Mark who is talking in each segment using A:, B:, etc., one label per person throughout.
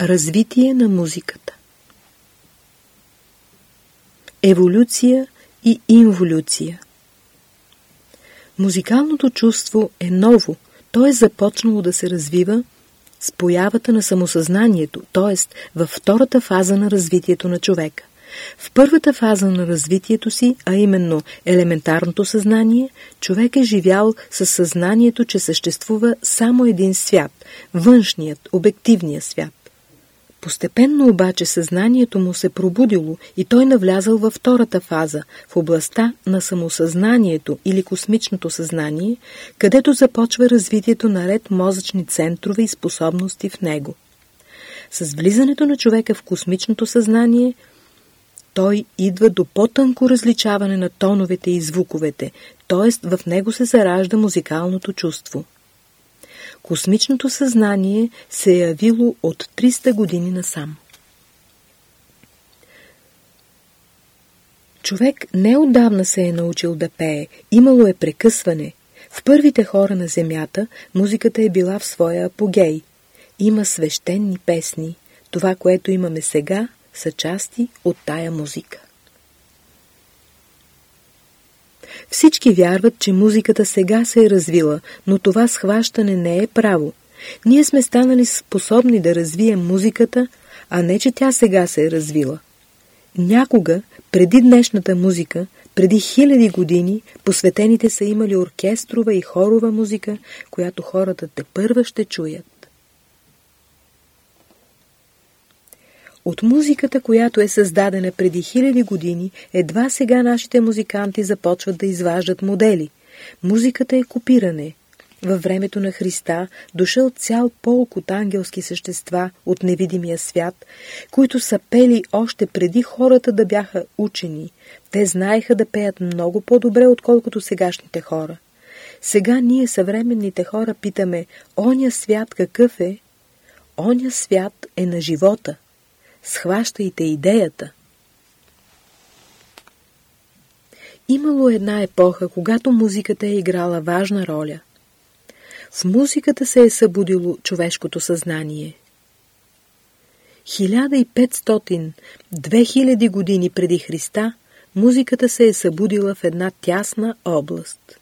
A: Развитие на музиката Еволюция и инволюция Музикалното чувство е ново, то е започнало да се развива с появата на самосъзнанието, т.е. във втората фаза на развитието на човека. В първата фаза на развитието си, а именно елементарното съзнание, човек е живял със съзнанието, че съществува само един свят – външният, обективният свят. Постепенно обаче съзнанието му се пробудило и той навлязал във втората фаза, в областта на самосъзнанието или космичното съзнание, където започва развитието на ред мозъчни центрове и способности в него. С влизането на човека в космичното съзнание, той идва до по-тънко различаване на тоновете и звуковете, т.е. в него се заражда музикалното чувство. Космичното съзнание се е явило от 300 години насам. Човек неотдавна се е научил да пее, имало е прекъсване. В първите хора на земята музиката е била в своя апогей. Има свещени песни. Това, което имаме сега, са части от тая музика. Всички вярват, че музиката сега се е развила, но това схващане не е право. Ние сме станали способни да развием музиката, а не, че тя сега се е развила. Някога, преди днешната музика, преди хиляди години, посветените са имали оркестрова и хорова музика, която хората те първа ще чуят. От музиката, която е създадена преди хиляди години, едва сега нашите музиканти започват да изваждат модели. Музиката е копиране. Във времето на Христа дошъл цял полк от ангелски същества от невидимия свят, които са пели още преди хората да бяха учени. Те знаеха да пеят много по-добре, отколкото сегашните хора. Сега ние, съвременните хора, питаме, оня свят какъв е? Оня свят е на живота – Схващайте идеята. Имало една епоха, когато музиката е играла важна роля. В музиката се е събудило човешкото съзнание. 1500-2000 години преди Христа музиката се е събудила в една тясна област.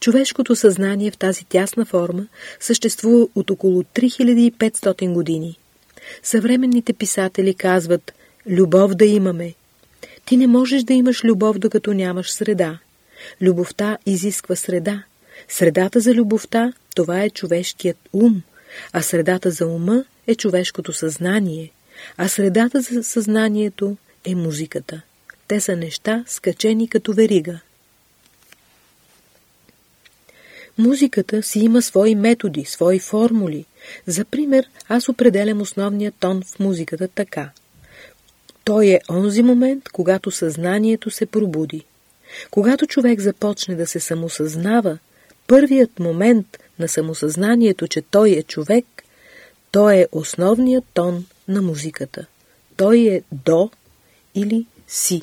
A: Човешкото съзнание в тази тясна форма съществува от около 3500 години. Съвременните писатели казват «любов да имаме». Ти не можеш да имаш любов, докато нямаш среда. Любовта изисква среда. Средата за любовта – това е човешкият ум, а средата за ума е човешкото съзнание, а средата за съзнанието е музиката. Те са неща, скачени като верига. Музиката си има свои методи, свои формули. За пример, аз определям основния тон в музиката така. Той е онзи момент, когато съзнанието се пробуди. Когато човек започне да се самосъзнава, първият момент на самосъзнанието, че той е човек, той е основният тон на музиката. Той е до или си.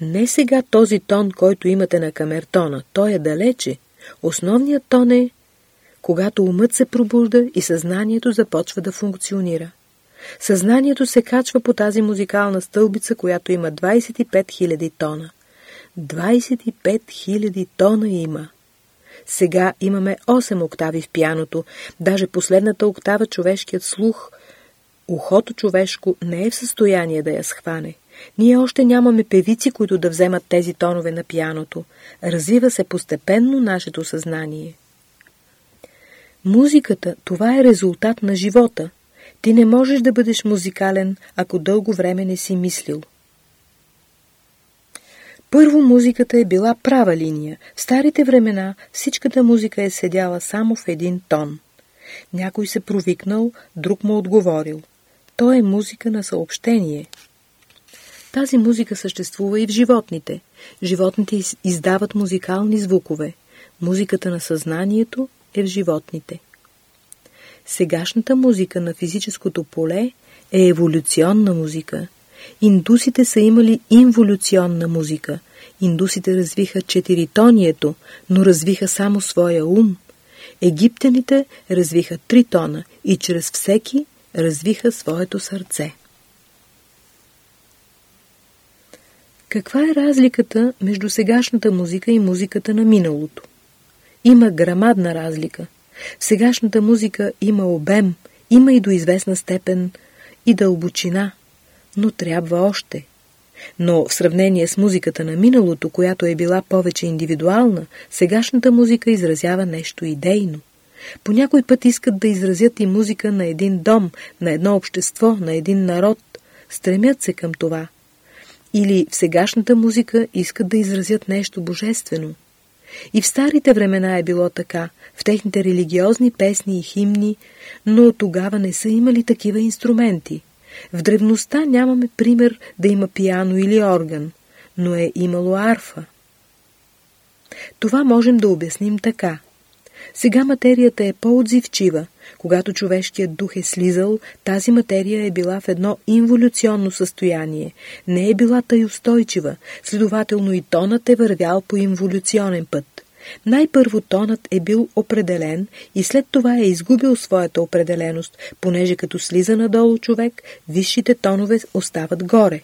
A: Не сега този тон, който имате на камертона, той е далече. Основният тон е, когато умът се пробужда и съзнанието започва да функционира. Съзнанието се качва по тази музикална стълбица, която има 25 000 тона. 25 000 тона има. Сега имаме 8 октави в пяното. Даже последната октава човешкият слух, ухото човешко не е в състояние да я схване. Ние още нямаме певици, които да вземат тези тонове на пияното. Развива се постепенно нашето съзнание. Музиката – това е резултат на живота. Ти не можеш да бъдеш музикален, ако дълго време не си мислил. Първо музиката е била права линия. В старите времена всичката музика е седяла само в един тон. Някой се провикнал, друг му отговорил. То е музика на съобщение. Тази музика съществува и в животните. Животните издават музикални звукове. Музиката на съзнанието е в животните. Сегашната музика на физическото поле е еволюционна музика. Индусите са имали инволюционна музика. Индусите развиха четиритонието, но развиха само своя ум. Египтяните развиха три тона и чрез всеки развиха своето сърце. Каква е разликата между сегашната музика и музиката на миналото? Има грамадна разлика. В сегашната музика има обем, има и до известна степен и дълбочина, но трябва още. Но в сравнение с музиката на миналото, която е била повече индивидуална, сегашната музика изразява нещо идейно. По някой път искат да изразят и музика на един дом, на едно общество, на един народ. Стремят се към това. Или в сегашната музика искат да изразят нещо божествено. И в старите времена е било така, в техните религиозни песни и химни, но тогава не са имали такива инструменти. В древността нямаме пример да има пиано или орган, но е имало арфа. Това можем да обясним така. Сега материята е по-отзивчива. Когато човешкият дух е слизал, тази материя е била в едно инволюционно състояние. Не е била тъй устойчива, следователно и тонът е вървял по инволюционен път. Най-първо тонът е бил определен и след това е изгубил своята определеност, понеже като слиза надолу човек, висшите тонове остават горе.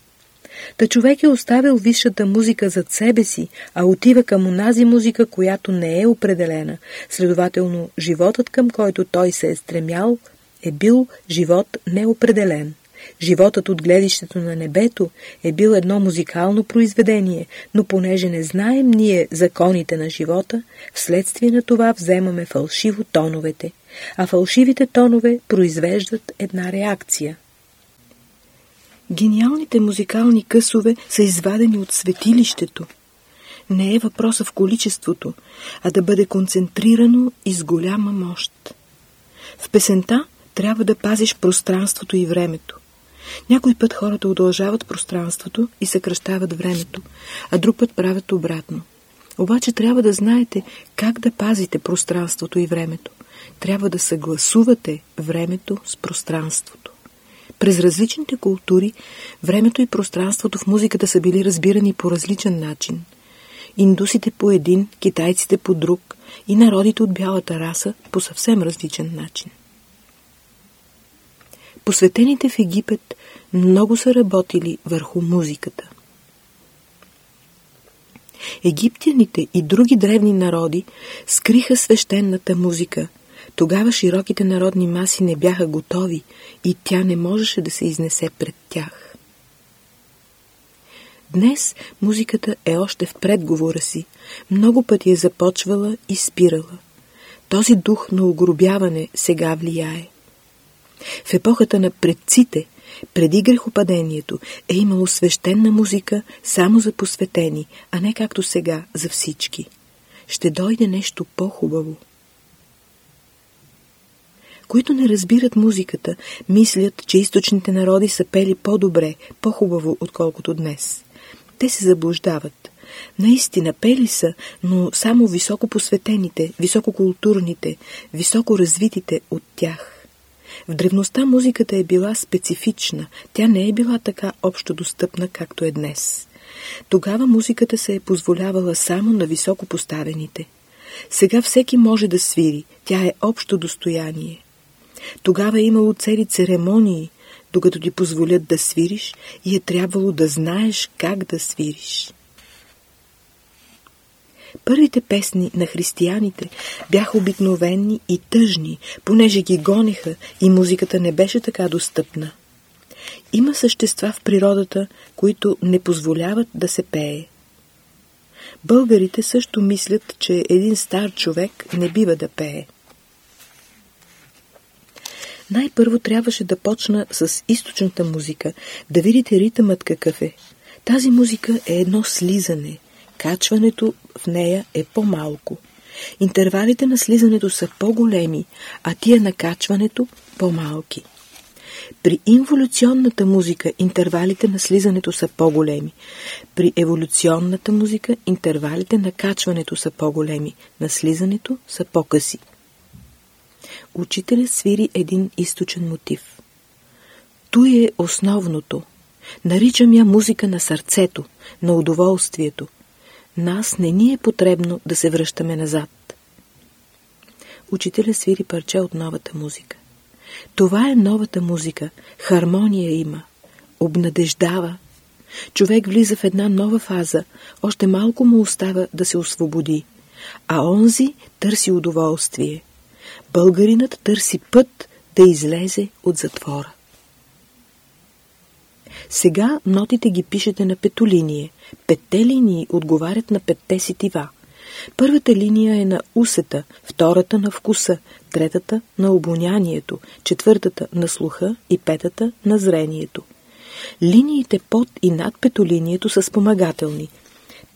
A: Та човек е оставил висшата музика зад себе си, а отива към онази музика, която не е определена. Следователно, животът към който той се е стремял, е бил живот неопределен. Животът от гледището на небето е бил едно музикално произведение, но понеже не знаем ние законите на живота, вследствие на това вземаме фалшиво тоновете, а фалшивите тонове произвеждат една реакция. Гениалните музикални късове са извадени от светилището. Не е въпроса в количеството, а да бъде концентрирано и с голяма мощ. В песента трябва да пазиш пространството и времето. Някой път хората удължават пространството и съкръщават времето, а друг път правят обратно. Обаче трябва да знаете как да пазите пространството и времето. Трябва да съгласувате времето с пространството. През различните култури времето и пространството в музиката са били разбирани по различен начин. Индусите по един, китайците по друг и народите от бялата раса по съвсем различен начин. Посветените в Египет много са работили върху музиката. Египтяните и други древни народи скриха свещената музика. Тогава широките народни маси не бяха готови и тя не можеше да се изнесе пред тях. Днес музиката е още в предговора си. Много пъти е започвала и спирала. Този дух на огробяване сега влияе. В епохата на предците, преди грехопадението, е имало свещена музика само за посветени, а не както сега за всички. Ще дойде нещо по-хубаво. Които не разбират музиката, мислят, че източните народи са пели по-добре, по-хубаво, отколкото днес. Те се заблуждават. Наистина пели са, но само високо посветените, висококултурните, високо развитите от тях. В древността музиката е била специфична, тя не е била така общо достъпна, както е днес. Тогава музиката се е позволявала само на високо поставените. Сега всеки може да свири, тя е общо достояние. Тогава е имало цели церемонии, докато ти позволят да свириш и е трябвало да знаеш как да свириш. Първите песни на християните бяха обикновени и тъжни, понеже ги гонеха и музиката не беше така достъпна. Има същества в природата, които не позволяват да се пее. Българите също мислят, че един стар човек не бива да пее. Най-първо трябваше да почна с източната музика, да видите ритъмът какъв е. Тази музика е едно слизане – качването в нея е по-малко. Интервалите на слизането са по-големи, а тия на качването по-малки. При инволюционната музика интервалите на слизането са по-големи. При еволюционната музика интервалите на качването са по-големи, на слизането са по-къси. Учителят свири един източен мотив. Той е основното. Наричам я музика на сърцето, на удоволствието, нас не ни е потребно да се връщаме назад. Учителя свири парче от новата музика. Това е новата музика. Хармония има. Обнадеждава. Човек влиза в една нова фаза. Още малко му остава да се освободи. А онзи търси удоволствие. Българинът търси път да излезе от затвора. Сега нотите ги пишете на петолиние. Петте линии отговарят на петте сетива. Първата линия е на усета, втората на вкуса, третата на обонянието, четвъртата на слуха и петата на зрението. Линиите под и над петолинието са спомагателни.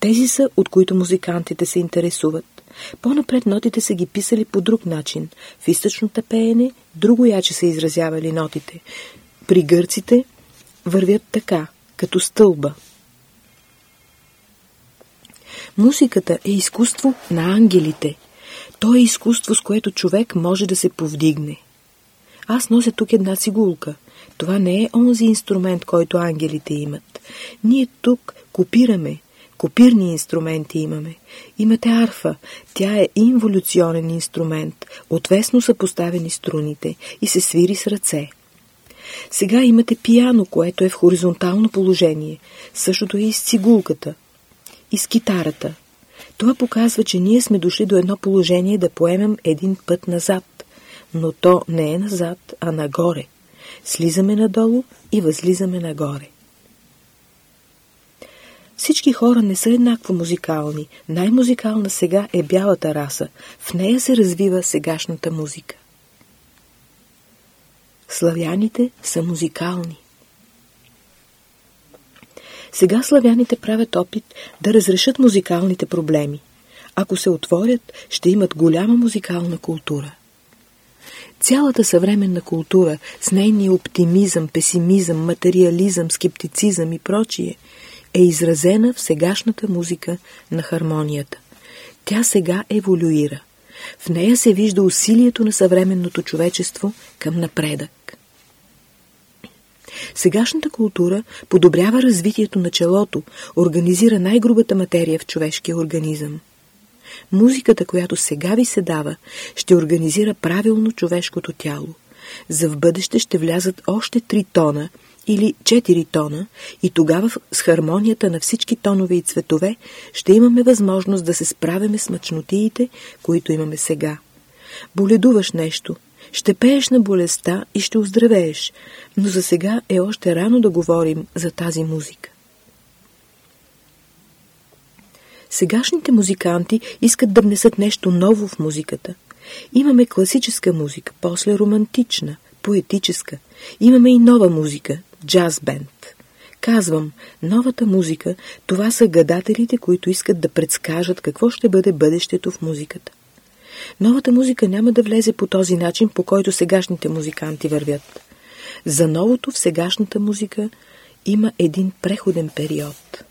A: Тези са, от които музикантите се интересуват. По-напред нотите са ги писали по друг начин. В източното пеене друго яче са изразявали нотите. При гърците вървят така, като стълба. Музиката е изкуство на ангелите. То е изкуство, с което човек може да се повдигне. Аз нося тук една цигулка. Това не е онзи инструмент, който ангелите имат. Ние тук копираме, Копирни инструменти имаме. Имате арфа. Тя е инволюционен инструмент. Отвесно са поставени струните и се свири с ръце. Сега имате пияно, което е в хоризонтално положение. Същото е и с цигулката. И с китарата. Това показва, че ние сме дошли до едно положение да поемем един път назад. Но то не е назад, а нагоре. Слизаме надолу и възлизаме нагоре. Всички хора не са еднакво музикални. Най-музикална сега е бялата раса. В нея се развива сегашната музика. Славяните са музикални. Сега славяните правят опит да разрешат музикалните проблеми. Ако се отворят, ще имат голяма музикална култура. Цялата съвременна култура с нейния оптимизъм, песимизъм, материализъм, скептицизъм и прочие е изразена в сегашната музика на хармонията. Тя сега еволюира. В нея се вижда усилието на съвременното човечество към напредък. Сегашната култура подобрява развитието на челото, организира най-грубата материя в човешкия организъм. Музиката, която сега ви се дава, ще организира правилно човешкото тяло. За в бъдеще ще влязат още три тона – или 4 тона и тогава с хармонията на всички тонове и цветове ще имаме възможност да се справяме с мъчнотиите, които имаме сега. Боледуваш нещо, ще пееш на болестта и ще оздравееш, но за сега е още рано да говорим за тази музика. Сегашните музиканти искат да внесат нещо ново в музиката. Имаме класическа музика, после романтична, поетическа. Имаме и нова музика, джаз бенд. Казвам, новата музика, това са гадателите, които искат да предскажат какво ще бъде бъдещето в музиката. Новата музика няма да влезе по този начин, по който сегашните музиканти вървят. За новото в сегашната музика има един преходен период.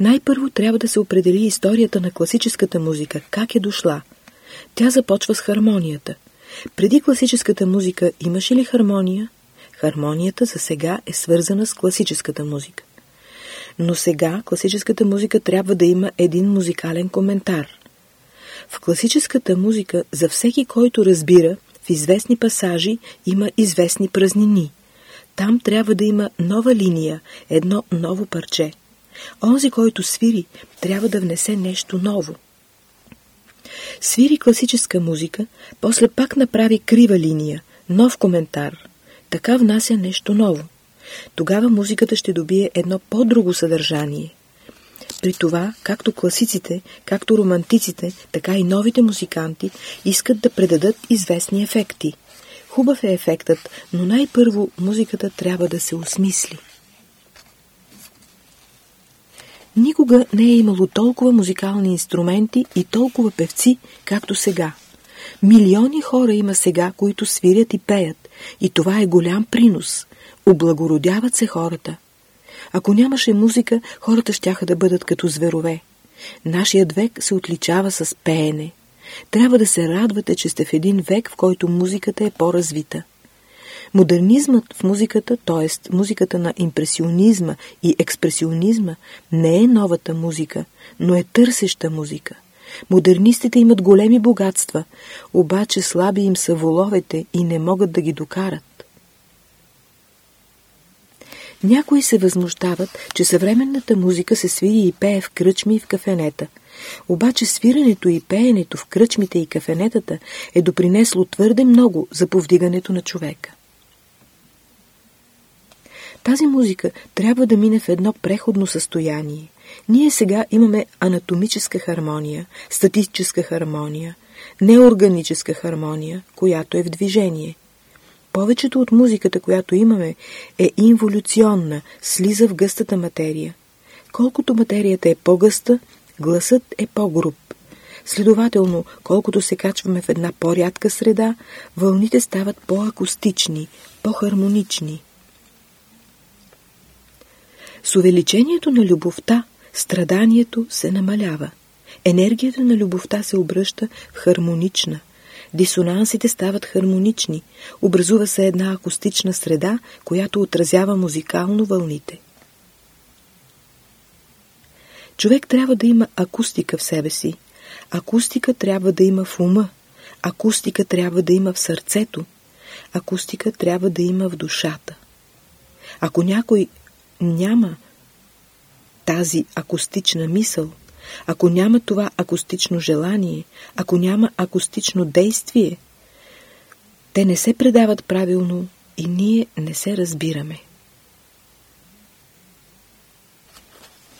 A: Най-първо трябва да се определи историята на класическата музика, как е дошла. Тя започва с хармонията. Преди класическата музика имаше ли хармония? Хармонията за сега е свързана с класическата музика. Но сега класическата музика трябва да има един музикален коментар. В класическата музика за всеки, който разбира, в известни пасажи има известни празнини. Там трябва да има нова линия, едно ново парче. Онзи, който свири, трябва да внесе нещо ново. Свири класическа музика, после пак направи крива линия, нов коментар – така внася нещо ново. Тогава музиката ще добие едно по-друго съдържание. При това, както класиците, както романтиците, така и новите музиканти искат да предадат известни ефекти. Хубав е ефектът, но най-първо музиката трябва да се осмисли. Никога не е имало толкова музикални инструменти и толкова певци, както сега – Милиони хора има сега, които свирят и пеят. И това е голям принос. Облагородяват се хората. Ако нямаше музика, хората щяха да бъдат като зверове. Нашият век се отличава с пеене. Трябва да се радвате, че сте в един век, в който музиката е по-развита. Модернизмът в музиката, т.е. музиката на импресионизма и експресионизма, не е новата музика, но е търсеща музика. Модернистите имат големи богатства, обаче слаби им са воловете и не могат да ги докарат. Някои се възмущават, че съвременната музика се свири и пее в кръчми и в кафенета. Обаче свирането и пеенето в кръчмите и кафенетата е допринесло твърде много за повдигането на човека. Тази музика трябва да мине в едно преходно състояние. Ние сега имаме анатомическа хармония, статическа хармония, неорганическа хармония, която е в движение. Повечето от музиката, която имаме, е инволюционна, слиза в гъстата материя. Колкото материята е по-гъста, гласът е по-груб. Следователно, колкото се качваме в една по-рядка среда, вълните стават по-акустични, по-хармонични. С увеличението на любовта, страданието се намалява. Енергията на любовта се обръща в хармонична. Дисонансите стават хармонични. Образува се една акустична среда, която отразява музикално вълните. Човек трябва да има акустика в себе си. Акустика трябва да има в ума. Акустика трябва да има в сърцето. Акустика трябва да има в душата. Ако някой няма тази акустична мисъл, ако няма това акустично желание, ако няма акустично действие, те не се предават правилно и ние не се разбираме.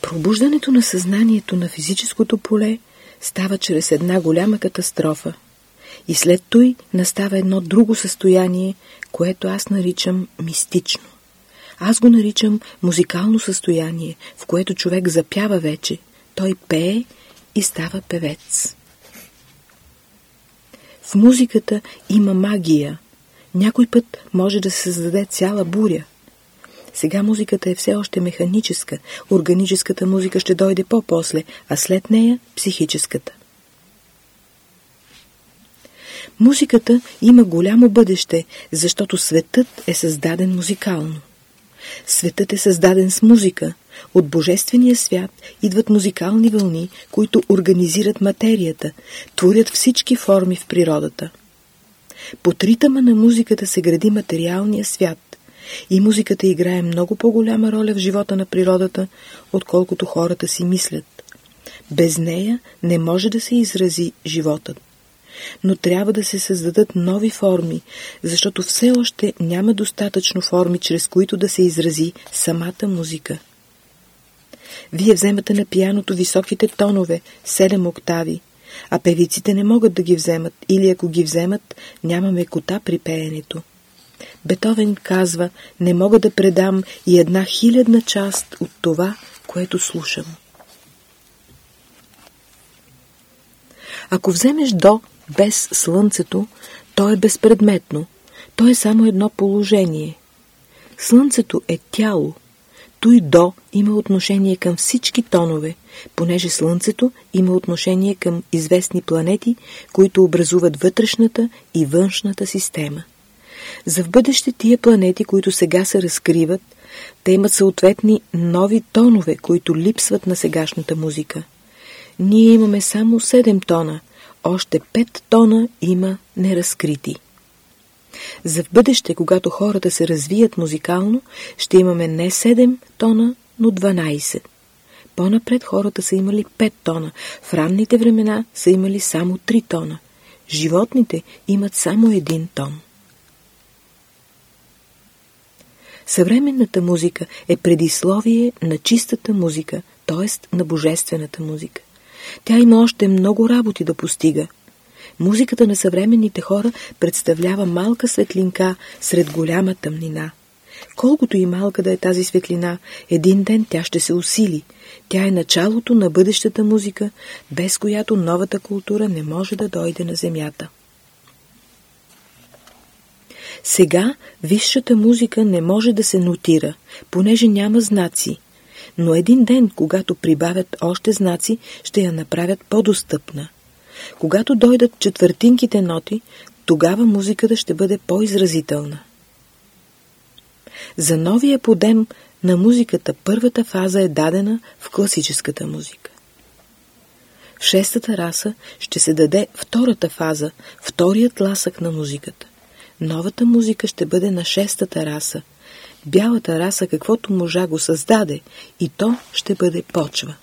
A: Пробуждането на съзнанието на физическото поле става чрез една голяма катастрофа и след той настава едно друго състояние, което аз наричам мистично. Аз го наричам музикално състояние, в което човек запява вече. Той пее и става певец. В музиката има магия. Някой път може да се създаде цяла буря. Сега музиката е все още механическа, органическата музика ще дойде по-после, а след нея психическата. Музиката има голямо бъдеще, защото светът е създаден музикално. Светът е създаден с музика. От Божествения свят идват музикални вълни, които организират материята, творят всички форми в природата. Под ритъма на музиката се гради материалния свят и музиката играе много по-голяма роля в живота на природата, отколкото хората си мислят. Без нея не може да се изрази животът но трябва да се създадат нови форми, защото все още няма достатъчно форми, чрез които да се изрази самата музика. Вие вземате на пияното високите тонове, 7 октави, а певиците не могат да ги вземат или ако ги вземат, няма мекота при пеенето. Бетовен казва, не мога да предам и една хилядна част от това, което слушам. Ако вземеш до без Слънцето, то е безпредметно. То е само едно положение. Слънцето е тяло. Той до има отношение към всички тонове, понеже Слънцето има отношение към известни планети, които образуват вътрешната и външната система. За в бъдеще тия планети, които сега се разкриват, те имат съответни нови тонове, които липсват на сегашната музика. Ние имаме само 7 тона – още 5 тона има неразкрити. За в бъдеще, когато хората се развият музикално, ще имаме не 7 тона, но 12. По-напред хората са имали 5 тона, в ранните времена са имали само 3 тона. Животните имат само един тон. Съвременната музика е предисловие на чистата музика, т.е. на божествената музика. Тя има още много работи да постига. Музиката на съвременните хора представлява малка светлинка сред голяма тъмнина. Колкото и малка да е тази светлина, един ден тя ще се усили. Тя е началото на бъдещата музика, без която новата култура не може да дойде на земята. Сега висшата музика не може да се нотира, понеже няма знаци, но един ден, когато прибавят още знаци, ще я направят по-достъпна. Когато дойдат четвъртинките ноти, тогава музиката ще бъде по-изразителна. За новия подем на музиката първата фаза е дадена в класическата музика. В шестата раса ще се даде втората фаза, вторият ласък на музиката. Новата музика ще бъде на шестата раса. Бялата раса каквото можа го създаде и то ще бъде почва.